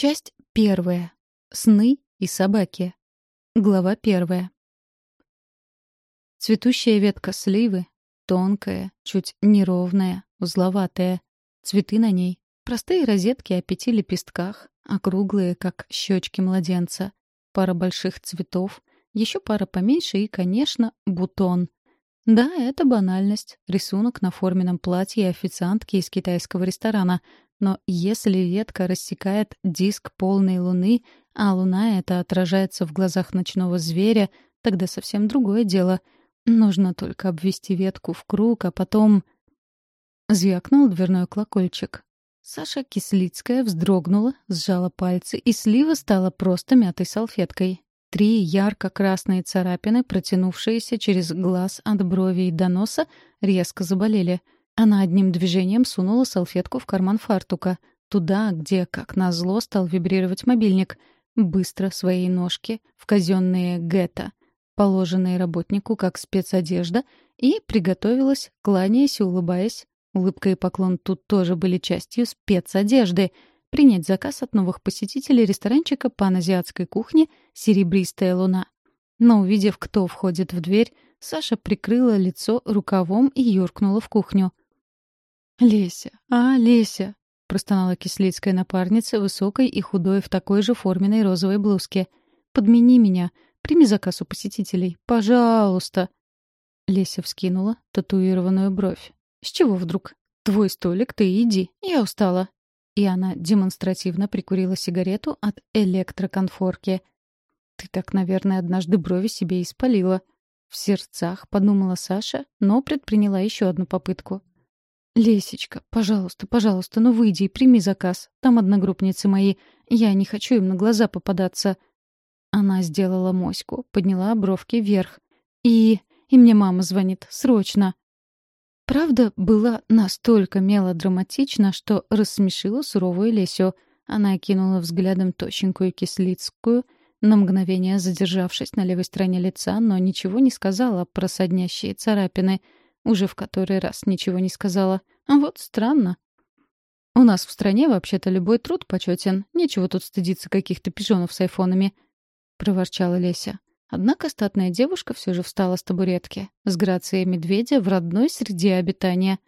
Часть первая. Сны и собаки. Глава первая. Цветущая ветка сливы, тонкая, чуть неровная, узловатая. Цветы на ней. Простые розетки о пяти лепестках, округлые, как щечки младенца. Пара больших цветов, еще пара поменьше и, конечно, бутон. Да, это банальность. Рисунок на форменном платье официантки из китайского ресторана. Но если ветка рассекает диск полной луны, а луна это отражается в глазах ночного зверя, тогда совсем другое дело. Нужно только обвести ветку в круг, а потом... Звякнул дверной колокольчик. Саша Кислицкая вздрогнула, сжала пальцы, и слива стала просто мятой салфеткой. Три ярко-красные царапины, протянувшиеся через глаз от бровей до носа, резко заболели. Она одним движением сунула салфетку в карман фартука, туда, где, как назло, стал вибрировать мобильник. Быстро своей ножки в казенные гетто, положенные работнику как спецодежда, и приготовилась, кланяясь и улыбаясь. Улыбка и поклон тут тоже были частью спецодежды — принять заказ от новых посетителей ресторанчика паназиатской кухни «Серебристая луна». Но увидев, кто входит в дверь, Саша прикрыла лицо рукавом и юркнула в кухню. «Леся, а, Леся!» — простонала кислицкая напарница, высокой и худой в такой же форменной розовой блузке. «Подмени меня. Прими заказ у посетителей. Пожалуйста!» Леся вскинула татуированную бровь. «С чего вдруг? Твой столик, ты иди. Я устала и она демонстративно прикурила сигарету от электроконфорки. «Ты так, наверное, однажды брови себе испалила». В сердцах подумала Саша, но предприняла еще одну попытку. «Лесечка, пожалуйста, пожалуйста, ну выйди и прими заказ. Там одногруппницы мои. Я не хочу им на глаза попадаться». Она сделала моську, подняла бровки вверх. «И... и мне мама звонит. Срочно!» Правда была настолько мелодраматична, что рассмешила суровую Лесю. Она окинула взглядом тощенькую кислицкую, на мгновение задержавшись на левой стороне лица, но ничего не сказала про соднящие царапины. Уже в который раз ничего не сказала. Вот странно. «У нас в стране вообще-то любой труд почетен. Нечего тут стыдиться каких-то пижонов с айфонами», — проворчала Леся. Однако статная девушка все же встала с табуретки, с грацией медведя в родной среде обитания.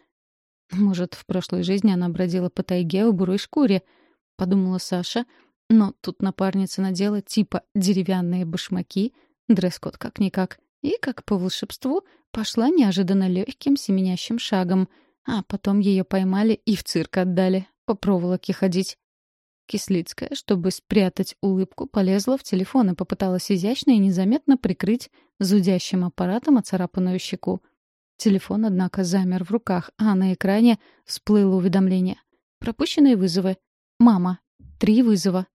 Может, в прошлой жизни она бродила по тайге в бурой шкуре, подумала Саша, но тут напарница надела типа деревянные башмаки, дресс-код как-никак, и, как по волшебству, пошла неожиданно легким семенящим шагом, а потом ее поймали и в цирк отдали, по проволоке ходить. Кислицкая, чтобы спрятать улыбку, полезла в телефон и попыталась изящно и незаметно прикрыть зудящим аппаратом оцарапанную щеку. Телефон, однако, замер в руках, а на экране всплыло уведомление. Пропущенные вызовы. «Мама. Три вызова».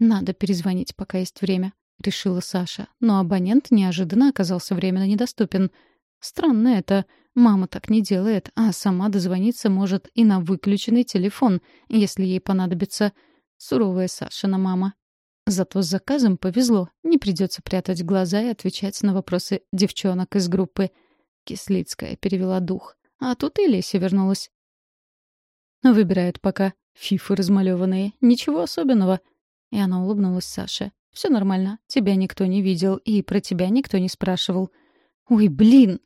«Надо перезвонить, пока есть время», — решила Саша. Но абонент неожиданно оказался временно недоступен. Странно это. Мама так не делает, а сама дозвониться может и на выключенный телефон, если ей понадобится — Суровая Сашина мама. Зато с заказом повезло. Не придется прятать глаза и отвечать на вопросы девчонок из группы. Кислицкая перевела дух. А тут и Леся вернулась. Выбирают пока. Фифы размалеванные. Ничего особенного. И она улыбнулась Саше. Все нормально. Тебя никто не видел, и про тебя никто не спрашивал. «Ой, блин!»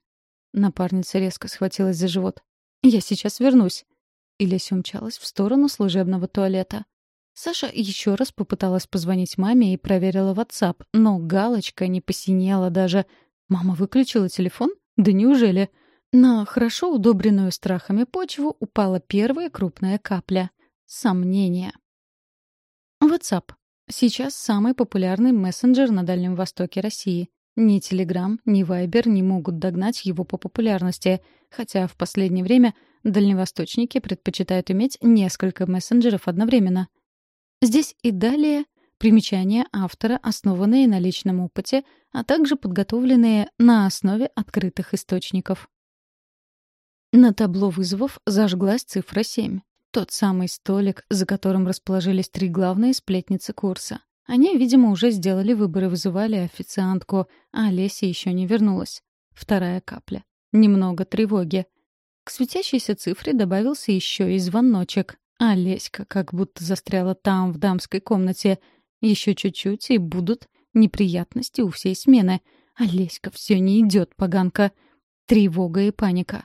Напарница резко схватилась за живот. «Я сейчас вернусь». И Леся умчалась в сторону служебного туалета. Саша еще раз попыталась позвонить маме и проверила WhatsApp, но галочка не посинела даже. Мама выключила телефон? Да неужели? На хорошо удобренную страхами почву упала первая крупная капля. Сомнение. WhatsApp. Сейчас самый популярный мессенджер на Дальнем Востоке России. Ни Telegram, ни Viber не могут догнать его по популярности, хотя в последнее время дальневосточники предпочитают иметь несколько мессенджеров одновременно. Здесь и далее примечания автора, основанные на личном опыте, а также подготовленные на основе открытых источников. На табло вызовов зажглась цифра 7. Тот самый столик, за которым расположились три главные сплетницы курса. Они, видимо, уже сделали выбор и вызывали официантку, а Леся еще не вернулась. Вторая капля. Немного тревоги. К светящейся цифре добавился еще и звоночек. А Леська как будто застряла там, в дамской комнате. Еще чуть-чуть, и будут неприятности у всей смены. А Леська все не идет, поганка. Тревога и паника.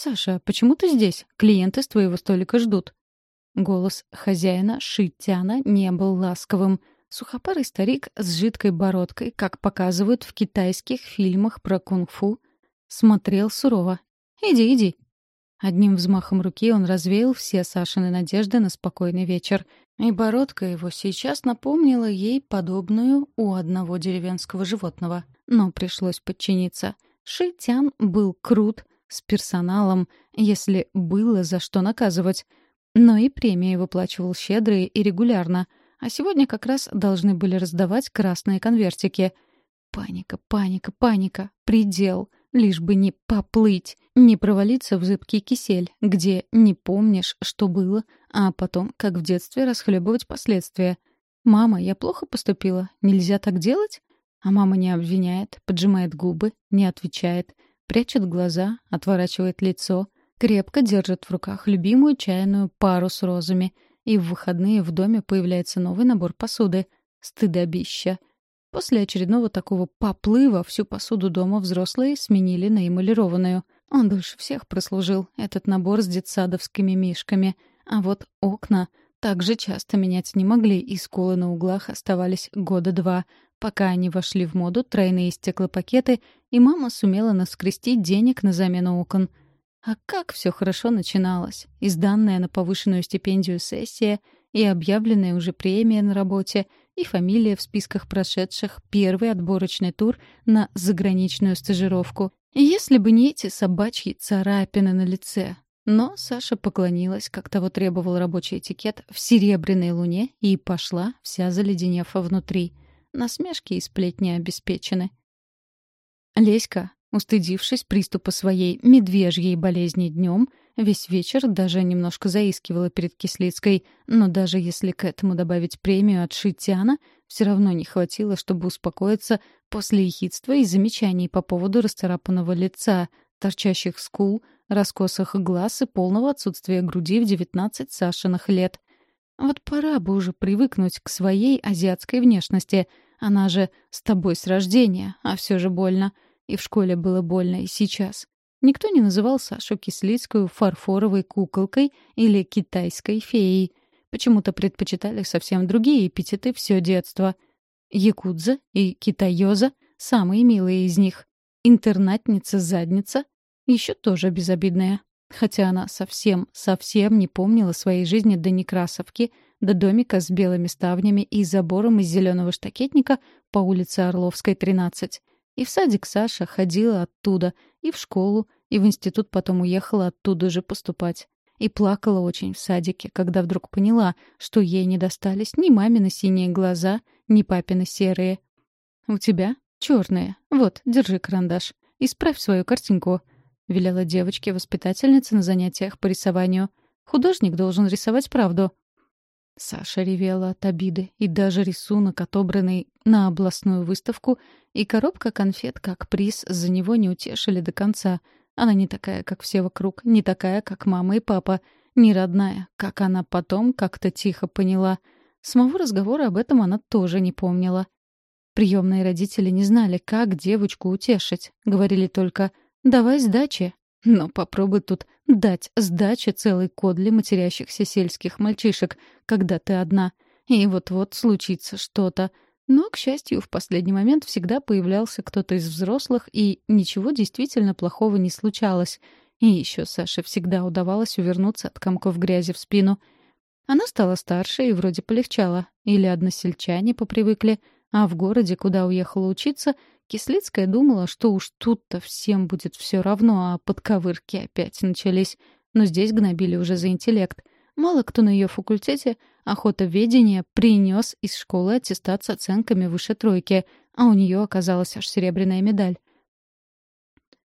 «Саша, почему ты здесь? Клиенты с твоего столика ждут». Голос хозяина Шитяна не был ласковым. Сухопарый старик с жидкой бородкой, как показывают в китайских фильмах про кунг-фу, смотрел сурово. «Иди, иди». Одним взмахом руки он развеял все Сашины надежды на спокойный вечер. И бородка его сейчас напомнила ей подобную у одного деревенского животного. Но пришлось подчиниться. Шитян был крут, с персоналом, если было за что наказывать. Но и премии выплачивал щедрые и регулярно. А сегодня как раз должны были раздавать красные конвертики. Паника, паника, паника. Предел. Лишь бы не поплыть, не провалиться в зыбкий кисель, где не помнишь, что было, а потом, как в детстве, расхлебывать последствия. «Мама, я плохо поступила. Нельзя так делать?» А мама не обвиняет, поджимает губы, не отвечает, прячет глаза, отворачивает лицо, крепко держит в руках любимую чайную пару с розами, и в выходные в доме появляется новый набор посуды — стыдобища. После очередного такого поплыва всю посуду дома взрослые сменили на эмалированную. Он дольше всех прослужил, этот набор с детсадовскими мишками. А вот окна так же часто менять не могли, и сколы на углах оставались года два, пока они вошли в моду тройные стеклопакеты, и мама сумела наскрестить денег на замену окон. А как все хорошо начиналось. Изданная на повышенную стипендию сессия и объявленная уже премия на работе, и фамилия в списках прошедших первый отборочный тур на заграничную стажировку. Если бы не эти собачьи царапины на лице. Но Саша поклонилась, как того требовал рабочий этикет, в серебряной луне и пошла, вся заледенев внутри — Насмешки и сплетни обеспечены. Леська, устыдившись приступа своей медвежьей болезни днем, весь вечер даже немножко заискивала перед Кислицкой, но даже если к этому добавить премию от Шитяна, все равно не хватило, чтобы успокоиться после ехидства и замечаний по поводу расцарапанного лица, торчащих скул, раскосых глаз и полного отсутствия груди в девятнадцать Сашиных лет. Вот пора бы уже привыкнуть к своей азиатской внешности. Она же с тобой с рождения, а все же больно. И в школе было больно, и сейчас. Никто не называл Сашу Кислицкую фарфоровой куколкой или китайской феей. Почему-то предпочитали совсем другие эпитеты все детство. Якудза и китайоза — самые милые из них. Интернатница-задница — еще тоже безобидная. Хотя она совсем, совсем не помнила своей жизни до Некрасовки, до домика с белыми ставнями и забором из зеленого штакетника по улице Орловской, 13. И в садик Саша ходила оттуда, и в школу, и в институт потом уехала оттуда же поступать. И плакала очень в садике, когда вдруг поняла, что ей не достались ни мамины синие глаза, ни папины серые. «У тебя черные. Вот, держи карандаш. Исправь свою картинку», — велела девочке воспитательница на занятиях по рисованию. «Художник должен рисовать правду». Саша ревела от обиды, и даже рисунок, отобранный на областную выставку, и коробка конфет как приз за него не утешили до конца. Она не такая, как все вокруг, не такая, как мама и папа, не родная, как она потом как-то тихо поняла. Самого разговора об этом она тоже не помнила. Приемные родители не знали, как девочку утешить. Говорили только Давай сдачи. Но попробуй тут дать сдачи целый кодли матерящихся сельских мальчишек, когда ты одна. И вот-вот случится что-то. Но, к счастью, в последний момент всегда появлялся кто-то из взрослых, и ничего действительно плохого не случалось. И еще Саше всегда удавалось увернуться от комков грязи в спину. Она стала старше и вроде полегчала. Или односельчане попривыкли, а в городе, куда уехала учиться, Кислицкая думала, что уж тут-то всем будет все равно, а подковырки опять начались. Но здесь гнобили уже за интеллект. Мало кто на ее факультете охотоведения принес из школы аттестат с оценками выше тройки, а у нее оказалась аж серебряная медаль.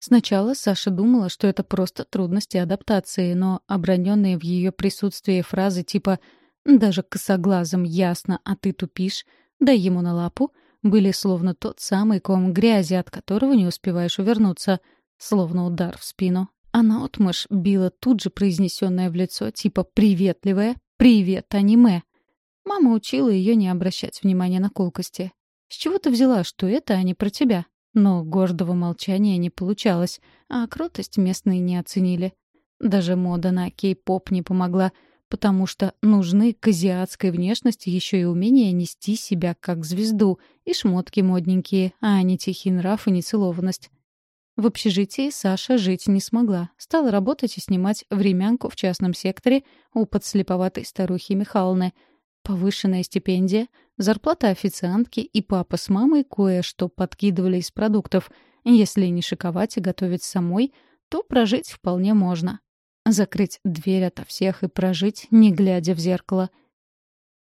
Сначала Саша думала, что это просто трудности адаптации, но оброненные в ее присутствии фразы типа «даже косоглазом ясно, а ты тупишь», «дай ему на лапу», были словно тот самый ком грязи, от которого не успеваешь увернуться, словно удар в спину. Она отмышь била тут же произнесенное в лицо, типа «приветливое», «привет, аниме». Мама учила ее не обращать внимания на колкости. С чего ты взяла, что это, а не про тебя? Но гордого молчания не получалось, а кротость местные не оценили. Даже мода на кей-поп не помогла, потому что нужны к азиатской внешности еще и умение нести себя как звезду, и шмотки модненькие, а не тихий нрав и нецелованность. В общежитии Саша жить не смогла. Стала работать и снимать времянку в частном секторе у подслеповатой старухи Михайловны. Повышенная стипендия, зарплата официантки и папа с мамой кое-что подкидывали из продуктов. Если не шиковать и готовить самой, то прожить вполне можно. Закрыть дверь ото всех и прожить, не глядя в зеркало.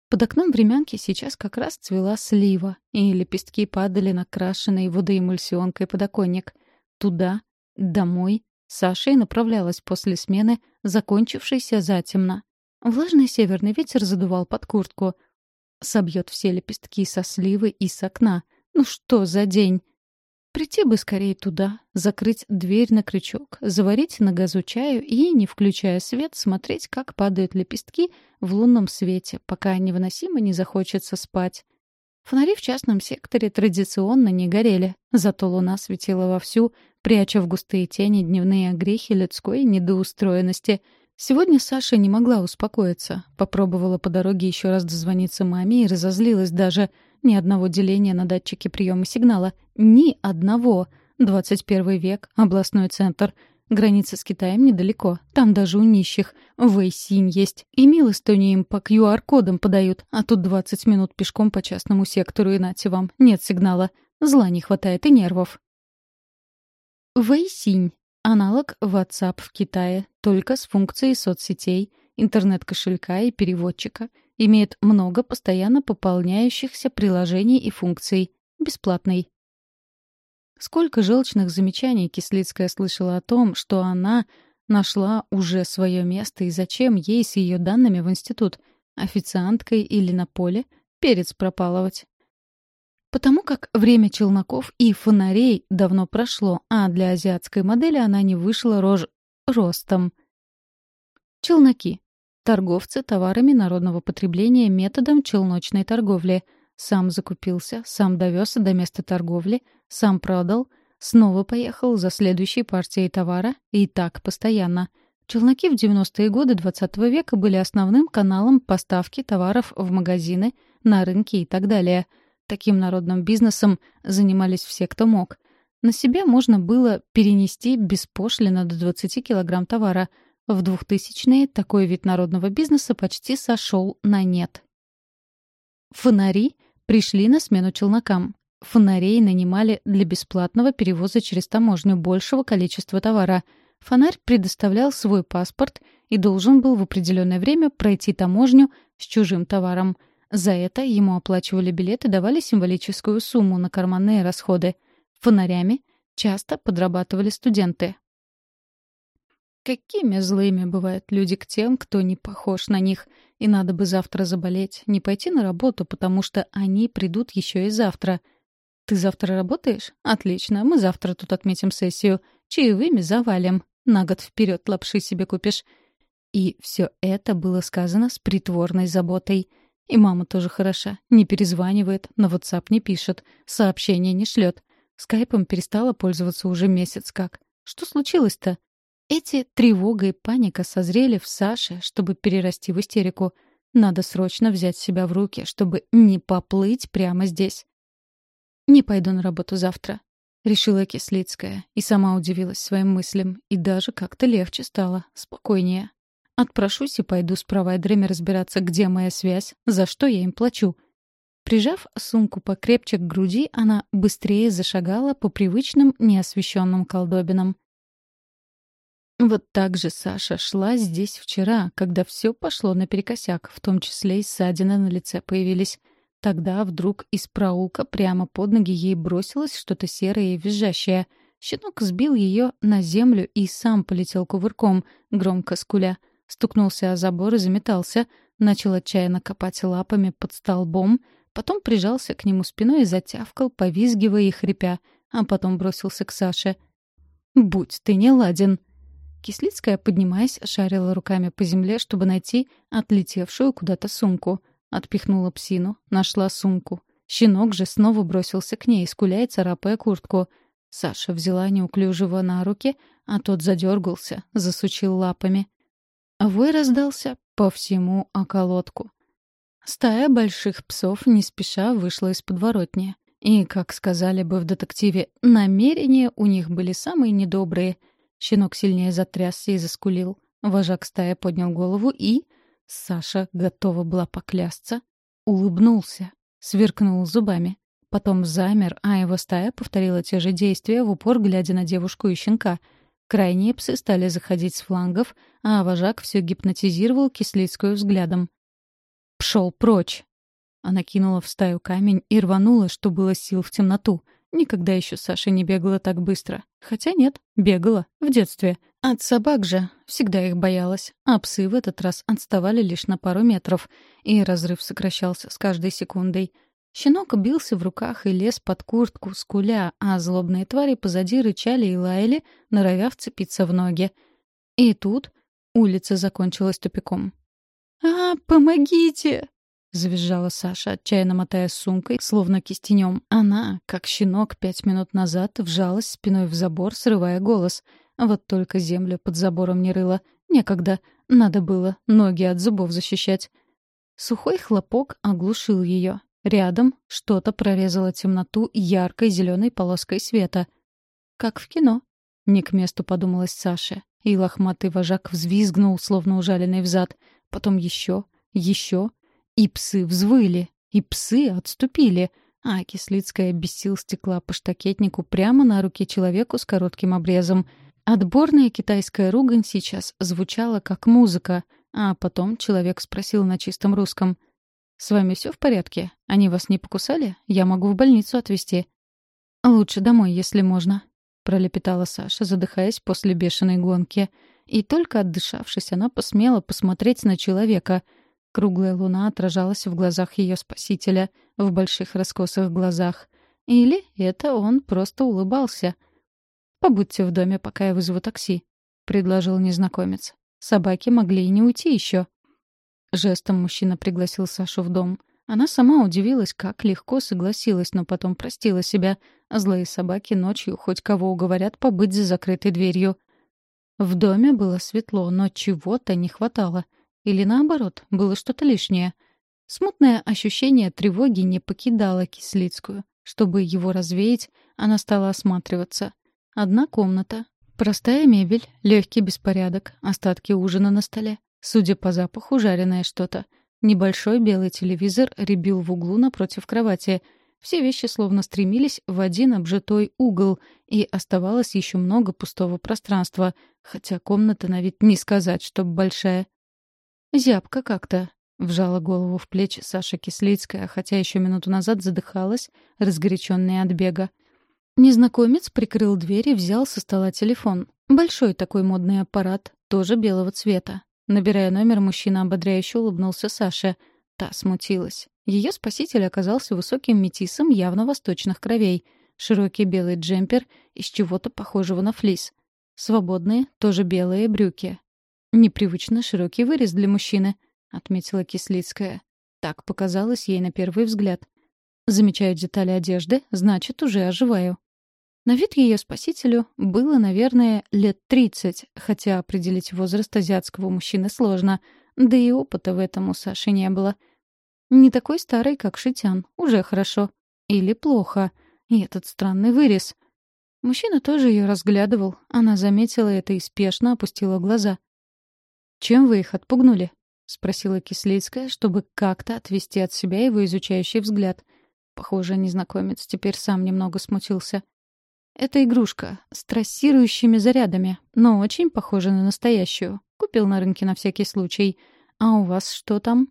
Под окном времянки сейчас как раз цвела слива, и лепестки падали на крашеный водоэмульсионкой подоконник. Туда, домой, Саша и направлялась после смены, закончившейся затемно. Влажный северный ветер задувал под куртку. Собьет все лепестки со сливы и с окна. Ну что за день? Прийти бы скорее туда, закрыть дверь на крючок, заварить на газу чаю и, не включая свет, смотреть, как падают лепестки в лунном свете, пока невыносимо не захочется спать. Фонари в частном секторе традиционно не горели, зато луна светила вовсю, пряча в густые тени дневные огрехи людской недоустроенности. Сегодня Саша не могла успокоиться. Попробовала по дороге еще раз дозвониться маме и разозлилась даже — ни одного деления на датчике приема сигнала. Ни одного. 21 век, областной центр. Граница с Китаем недалеко. Там даже у нищих. Вэйсинь есть. И милостыню им по QR-кодам подают. А тут 20 минут пешком по частному сектору и нате вам. Нет сигнала. Зла не хватает и нервов. Вэйсинь. Аналог WhatsApp в Китае, только с функцией соцсетей, интернет-кошелька и переводчика — Имеет много постоянно пополняющихся приложений и функций. Бесплатный. Сколько желчных замечаний Кислицкая слышала о том, что она нашла уже свое место и зачем ей с ее данными в институт, официанткой или на поле, перец пропалывать. Потому как время челноков и фонарей давно прошло, а для азиатской модели она не вышла рож... ростом. Челноки. Торговцы товарами народного потребления методом челночной торговли. Сам закупился, сам довез до места торговли, сам продал, снова поехал за следующей партией товара и так постоянно. Челноки в 90-е годы XX -го века были основным каналом поставки товаров в магазины, на рынки и так далее. Таким народным бизнесом занимались все, кто мог. На себе можно было перенести беспошлино до 20 килограмм товара — в 2000-е такой вид народного бизнеса почти сошел на нет. Фонари пришли на смену челнокам. Фонарей нанимали для бесплатного перевоза через таможню большего количества товара. Фонарь предоставлял свой паспорт и должен был в определенное время пройти таможню с чужим товаром. За это ему оплачивали билеты и давали символическую сумму на карманные расходы. Фонарями часто подрабатывали студенты. Какими злыми бывают люди к тем, кто не похож на них. И надо бы завтра заболеть, не пойти на работу, потому что они придут еще и завтра. Ты завтра работаешь? Отлично, мы завтра тут отметим сессию. Чаевыми завалим. На год вперед лапши себе купишь. И все это было сказано с притворной заботой. И мама тоже хороша. Не перезванивает, на WhatsApp не пишет, сообщения не шлет. Скайпом перестала пользоваться уже месяц как. Что случилось-то? Эти тревога и паника созрели в Саше, чтобы перерасти в истерику. Надо срочно взять себя в руки, чтобы не поплыть прямо здесь. «Не пойду на работу завтра», — решила Кислицкая, и сама удивилась своим мыслям, и даже как-то легче стало, спокойнее. Отпрошусь и пойду с провайдерами разбираться, где моя связь, за что я им плачу. Прижав сумку покрепче к груди, она быстрее зашагала по привычным неосвещенным колдобинам. Вот так же Саша шла здесь вчера, когда все пошло наперекосяк, в том числе и ссадины на лице появились. Тогда вдруг из проулка прямо под ноги ей бросилось что-то серое и визжащее. Щенок сбил ее на землю и сам полетел кувырком, громко скуля. Стукнулся о забор и заметался, начал отчаянно копать лапами под столбом, потом прижался к нему спиной и затявкал, повизгивая и хрипя, а потом бросился к Саше. «Будь ты не ладен!» Кислицкая, поднимаясь, шарила руками по земле, чтобы найти отлетевшую куда-то сумку. Отпихнула псину, нашла сумку. Щенок же снова бросился к ней, скуляя, царапая куртку. Саша взяла неуклюжего на руки, а тот задергался, засучил лапами. Вой раздался по всему околотку. Стая больших псов не спеша вышла из подворотни. И, как сказали бы в детективе, намерения у них были самые недобрые. Щенок сильнее затрясся и заскулил. Вожак стаи поднял голову и... Саша готова была поклясться. Улыбнулся, сверкнул зубами. Потом замер, а его стая повторила те же действия, в упор глядя на девушку и щенка. Крайние псы стали заходить с флангов, а вожак все гипнотизировал кислицкую взглядом. «Пшел прочь!» Она кинула в стаю камень и рванула, что было сил в темноту. Никогда еще Саша не бегала так быстро. Хотя нет, бегала. В детстве. От собак же. Всегда их боялась. А псы в этот раз отставали лишь на пару метров. И разрыв сокращался с каждой секундой. Щенок бился в руках и лез под куртку, скуля, а злобные твари позади рычали и лаяли, норовя вцепиться в ноги. И тут улица закончилась тупиком. «А, помогите!» — завизжала Саша, отчаянно мотая сумкой, словно кистенем. Она, как щенок пять минут назад, вжалась спиной в забор, срывая голос. Вот только землю под забором не рыла. Некогда. Надо было ноги от зубов защищать. Сухой хлопок оглушил ее. Рядом что-то прорезало темноту яркой зеленой полоской света. Как в кино. Не к месту подумалась Саша. И лохматый вожак взвизгнул, словно ужаленный взад. Потом еще, еще. И псы взвыли, и псы отступили. А Кислицкая без стекла по штакетнику прямо на руке человеку с коротким обрезом. Отборная китайская ругань сейчас звучала как музыка, а потом человек спросил на чистом русском — «С вами все в порядке? Они вас не покусали? Я могу в больницу отвезти». «Лучше домой, если можно», — пролепетала Саша, задыхаясь после бешеной гонки. И только отдышавшись, она посмела посмотреть на человека. Круглая луна отражалась в глазах ее спасителя, в больших раскосых глазах. Или это он просто улыбался. «Побудьте в доме, пока я вызову такси», — предложил незнакомец. «Собаки могли и не уйти еще. Жестом мужчина пригласил Сашу в дом. Она сама удивилась, как легко согласилась, но потом простила себя. Злые собаки ночью хоть кого уговорят побыть за закрытой дверью. В доме было светло, но чего-то не хватало. Или наоборот, было что-то лишнее. Смутное ощущение тревоги не покидало Кислицкую. Чтобы его развеять, она стала осматриваться. Одна комната, простая мебель, легкий беспорядок, остатки ужина на столе. Судя по запаху, жареное что-то. Небольшой белый телевизор рябил в углу напротив кровати. Все вещи словно стремились в один обжитой угол, и оставалось еще много пустого пространства, хотя комната на вид не сказать, чтоб большая. «Зябко как-то», — вжала голову в плечи Саша Кислицкая, хотя еще минуту назад задыхалась, разгоряченная от бега. Незнакомец прикрыл дверь и взял со стола телефон. Большой такой модный аппарат, тоже белого цвета. Набирая номер, мужчина ободряюще улыбнулся Саше. Та смутилась. Ее спаситель оказался высоким метисом явно восточных кровей. Широкий белый джемпер из чего-то похожего на флис. Свободные, тоже белые брюки. «Непривычно широкий вырез для мужчины», — отметила Кислицкая. Так показалось ей на первый взгляд. Замечаю детали одежды, значит, уже оживаю. На вид ее спасителю было, наверное, лет тридцать, хотя определить возраст азиатского мужчины сложно, да и опыта в этом у Саши не было. Не такой старый, как Шитян, уже хорошо. Или плохо. И этот странный вырез. Мужчина тоже ее разглядывал. Она заметила это и спешно опустила глаза. «Чем вы их отпугнули?» — спросила Кислицкая, чтобы как-то отвести от себя его изучающий взгляд. Похоже, незнакомец теперь сам немного смутился. Это игрушка с трассирующими зарядами, но очень похожа на настоящую. Купил на рынке на всякий случай. А у вас что там?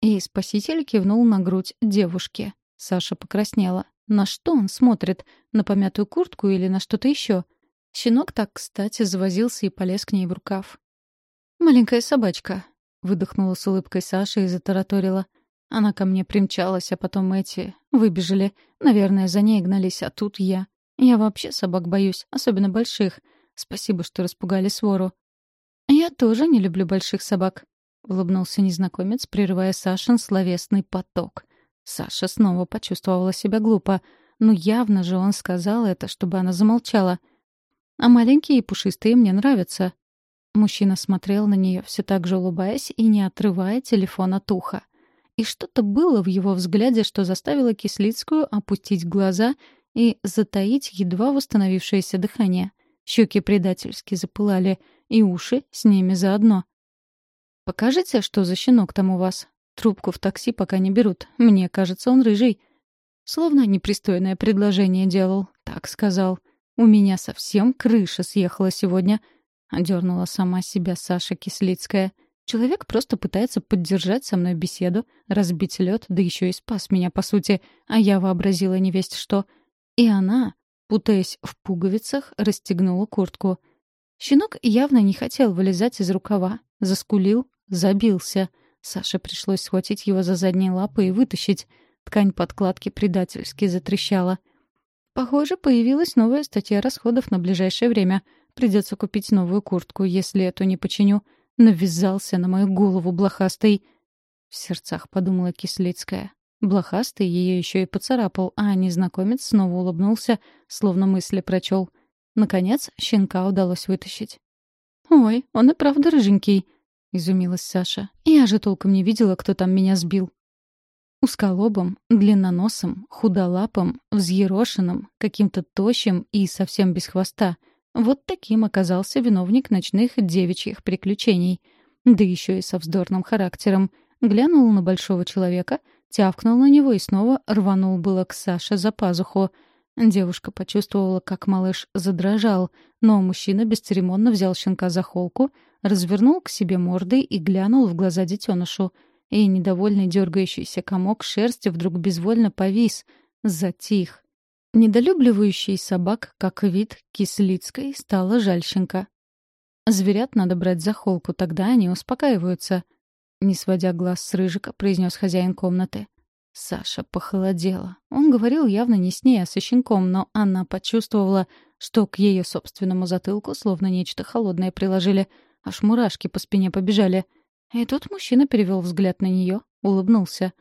И спаситель кивнул на грудь девушки. Саша покраснела. На что он смотрит? На помятую куртку или на что-то еще? Щенок так, кстати, завозился и полез к ней в рукав. «Маленькая собачка», — выдохнула с улыбкой Саша и затараторила. Она ко мне примчалась, а потом эти выбежали. Наверное, за ней гнались, а тут я. Я вообще собак боюсь, особенно больших. Спасибо, что распугали свору». «Я тоже не люблю больших собак», — улыбнулся незнакомец, прерывая Сашин словесный поток. Саша снова почувствовала себя глупо. Ну, явно же он сказал это, чтобы она замолчала. «А маленькие и пушистые мне нравятся». Мужчина смотрел на нее, все так же улыбаясь и не отрывая телефон от уха. И что-то было в его взгляде, что заставило Кислицкую опустить глаза и затаить едва восстановившееся дыхание. Щеки предательски запылали, и уши с ними заодно. «Покажите, что за щенок там у вас. Трубку в такси пока не берут. Мне кажется, он рыжий». Словно непристойное предложение делал. Так сказал. «У меня совсем крыша съехала сегодня», — одернула сама себя Саша Кислицкая. Человек просто пытается поддержать со мной беседу, разбить лед, да еще и спас меня, по сути, а я вообразила невесть что. И она, путаясь в пуговицах, расстегнула куртку. Щенок явно не хотел вылезать из рукава, заскулил, забился. Саше пришлось схватить его за задние лапы и вытащить. Ткань подкладки предательски затрещала. Похоже, появилась новая статья расходов на ближайшее время. Придется купить новую куртку, если эту не починю. Навязался на мою голову блохастый. В сердцах подумала Кислицкая. Блохастый ее еще и поцарапал, а незнакомец снова улыбнулся, словно мысли прочел. Наконец, щенка удалось вытащить. «Ой, он и правда рыженький», — изумилась Саша. «Я же толком не видела, кто там меня сбил». Узколобым, длинноносым, худолапым, взъерошенным, каким-то тощим и совсем без хвоста — вот таким оказался виновник ночных девичьих приключений. Да еще и со вздорным характером. Глянул на большого человека, тявкнул на него и снова рванул было к Саше за пазуху. Девушка почувствовала, как малыш задрожал, но мужчина бесцеремонно взял щенка за холку, развернул к себе мордой и глянул в глаза детенышу. И недовольный дергающийся комок шерсти вдруг безвольно повис, затих. Недолюбливающий собак, как вид кислицкой, стала жальщенка. «Зверят надо брать за холку, тогда они успокаиваются», — не сводя глаз с рыжика, произнес хозяин комнаты. Саша похолодела. Он говорил явно не с ней, а со щенком, но она почувствовала, что к ее собственному затылку словно нечто холодное приложили, аж мурашки по спине побежали. И тут мужчина перевел взгляд на нее, улыбнулся.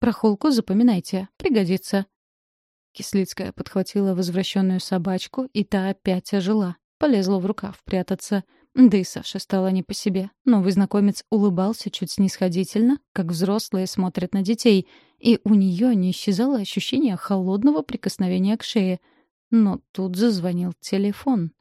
«Про холку запоминайте, пригодится», Кислицкая подхватила возвращенную собачку, и та опять ожила. Полезла в рукав прятаться. Да и Саша стала не по себе. Новый знакомец улыбался чуть снисходительно, как взрослые смотрят на детей, и у нее не исчезало ощущение холодного прикосновения к шее. Но тут зазвонил телефон.